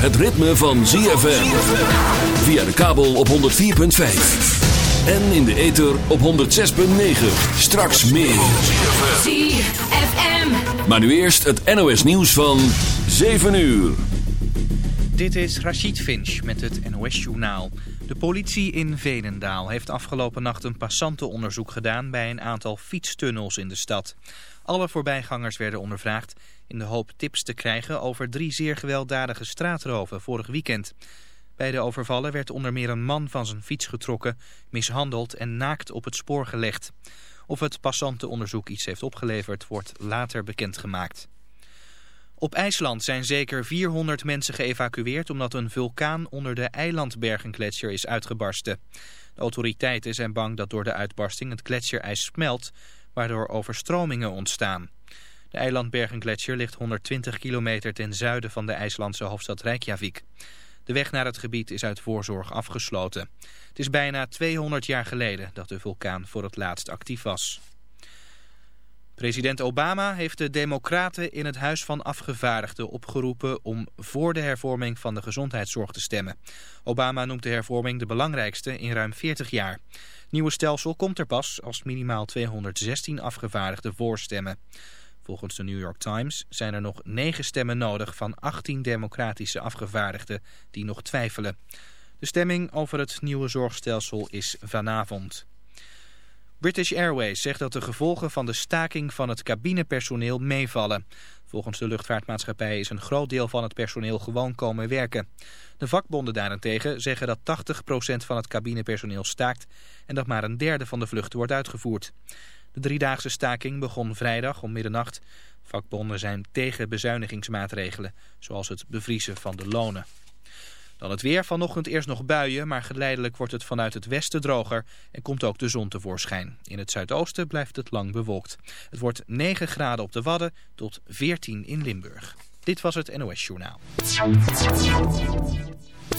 het ritme van ZFM. Via de kabel op 104.5. En in de ether op 106.9. Straks meer. ZFM. Maar nu eerst het NOS nieuws van 7 uur. Dit is Rachid Finch met het NOS-journaal. De politie in Veenendaal heeft afgelopen nacht een passantenonderzoek gedaan... bij een aantal fietstunnels in de stad. Alle voorbijgangers werden ondervraagd in de hoop tips te krijgen... over drie zeer gewelddadige straatroven vorig weekend. Bij de overvallen werd onder meer een man van zijn fiets getrokken... mishandeld en naakt op het spoor gelegd. Of het passantenonderzoek iets heeft opgeleverd, wordt later bekendgemaakt. Op IJsland zijn zeker 400 mensen geëvacueerd omdat een vulkaan onder de eilandbergengletsjer is uitgebarsten. De autoriteiten zijn bang dat door de uitbarsting het gletsjerijs smelt, waardoor overstromingen ontstaan. De eilandbergengletsjer ligt 120 kilometer ten zuiden van de IJslandse hoofdstad Reykjavik. De weg naar het gebied is uit voorzorg afgesloten. Het is bijna 200 jaar geleden dat de vulkaan voor het laatst actief was. President Obama heeft de democraten in het Huis van Afgevaardigden opgeroepen om voor de hervorming van de gezondheidszorg te stemmen. Obama noemt de hervorming de belangrijkste in ruim 40 jaar. Het nieuwe stelsel komt er pas als minimaal 216 afgevaardigden voorstemmen. Volgens de New York Times zijn er nog 9 stemmen nodig van 18 democratische afgevaardigden die nog twijfelen. De stemming over het nieuwe zorgstelsel is vanavond. British Airways zegt dat de gevolgen van de staking van het cabinepersoneel meevallen. Volgens de luchtvaartmaatschappij is een groot deel van het personeel gewoon komen werken. De vakbonden daarentegen zeggen dat 80% van het cabinepersoneel staakt en dat maar een derde van de vluchten wordt uitgevoerd. De driedaagse staking begon vrijdag om middernacht. Vakbonden zijn tegen bezuinigingsmaatregelen, zoals het bevriezen van de lonen. Dan het weer. Vanochtend eerst nog buien, maar geleidelijk wordt het vanuit het westen droger en komt ook de zon tevoorschijn. In het zuidoosten blijft het lang bewolkt. Het wordt 9 graden op de Wadden tot 14 in Limburg. Dit was het NOS Journaal.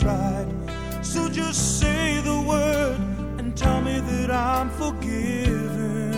tried. So just say the word and tell me that I'm forgiven.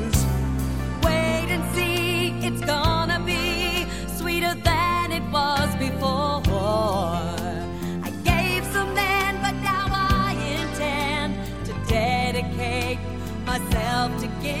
To get.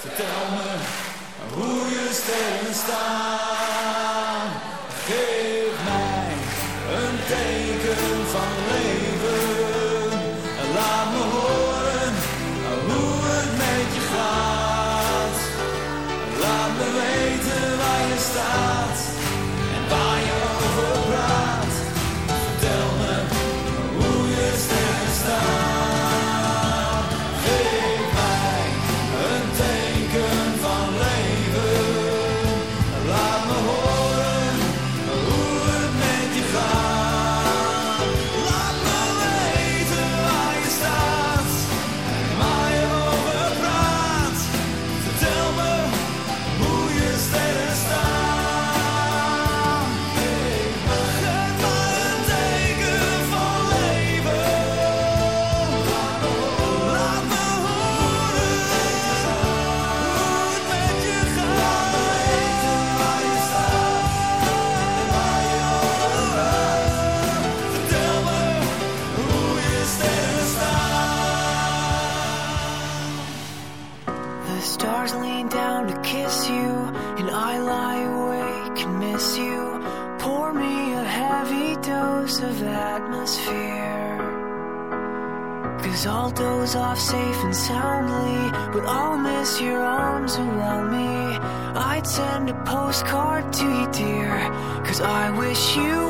Vertel me hoe je stenen staan. Geef mij een teken. postcard to you, dear. Cause I wish you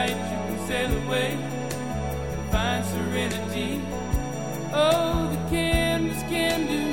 right, you can sail away and find serenity. Oh, the canvas can do.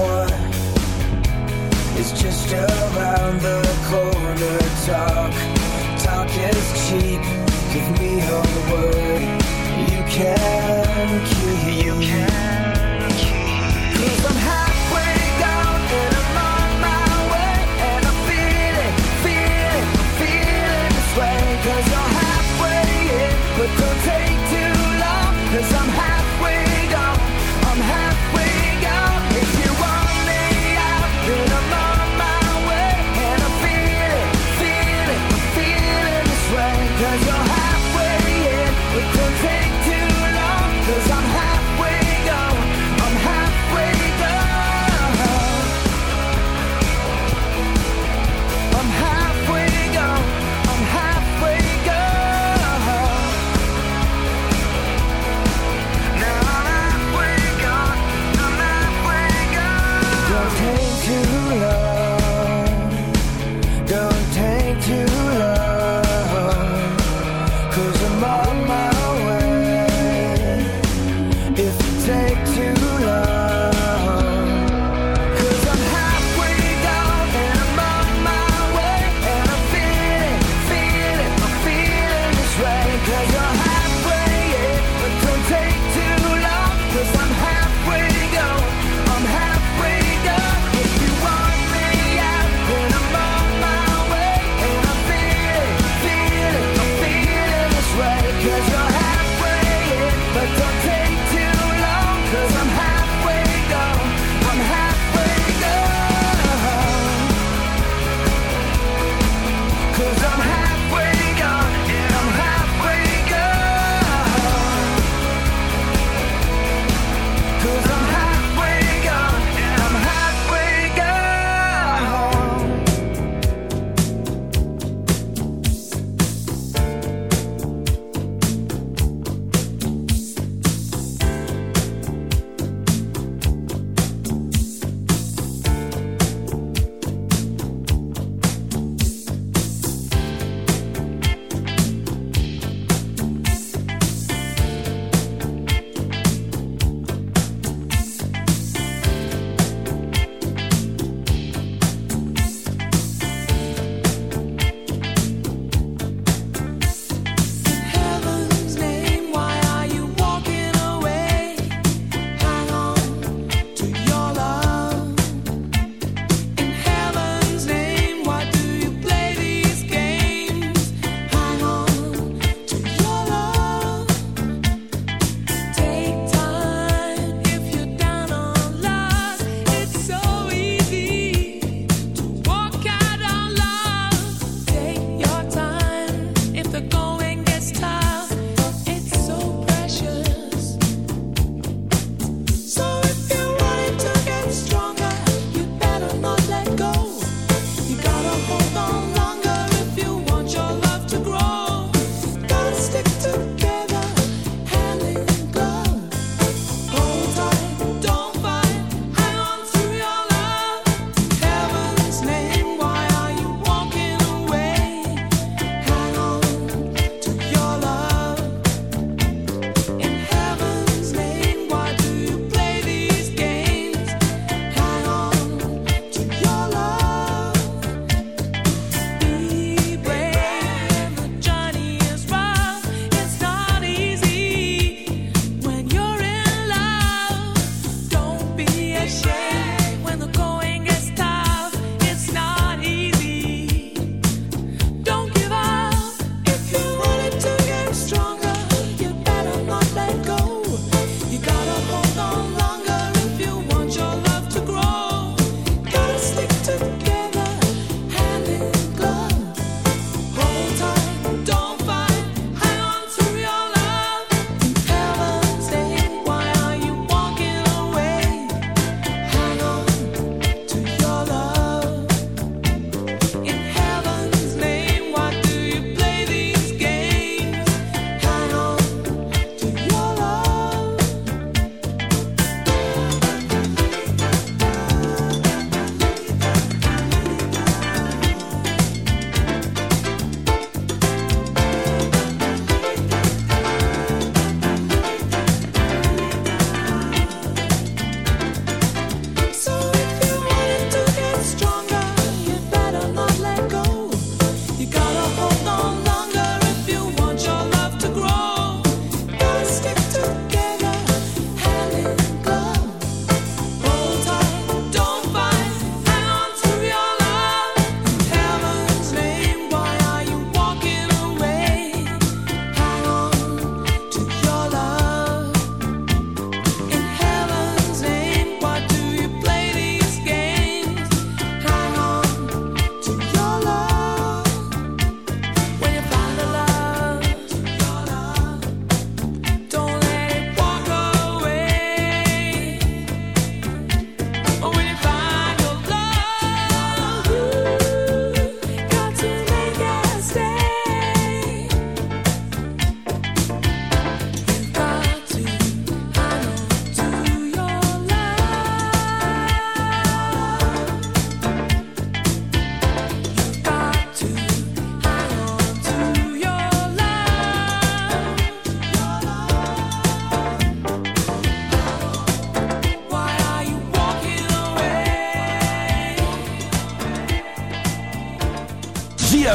hour is just around the corner. Talk, talk is cheap. Give me your word. You can, keep. you. Cause I'm high.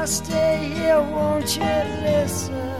I stay here, won't you listen?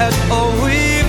at all we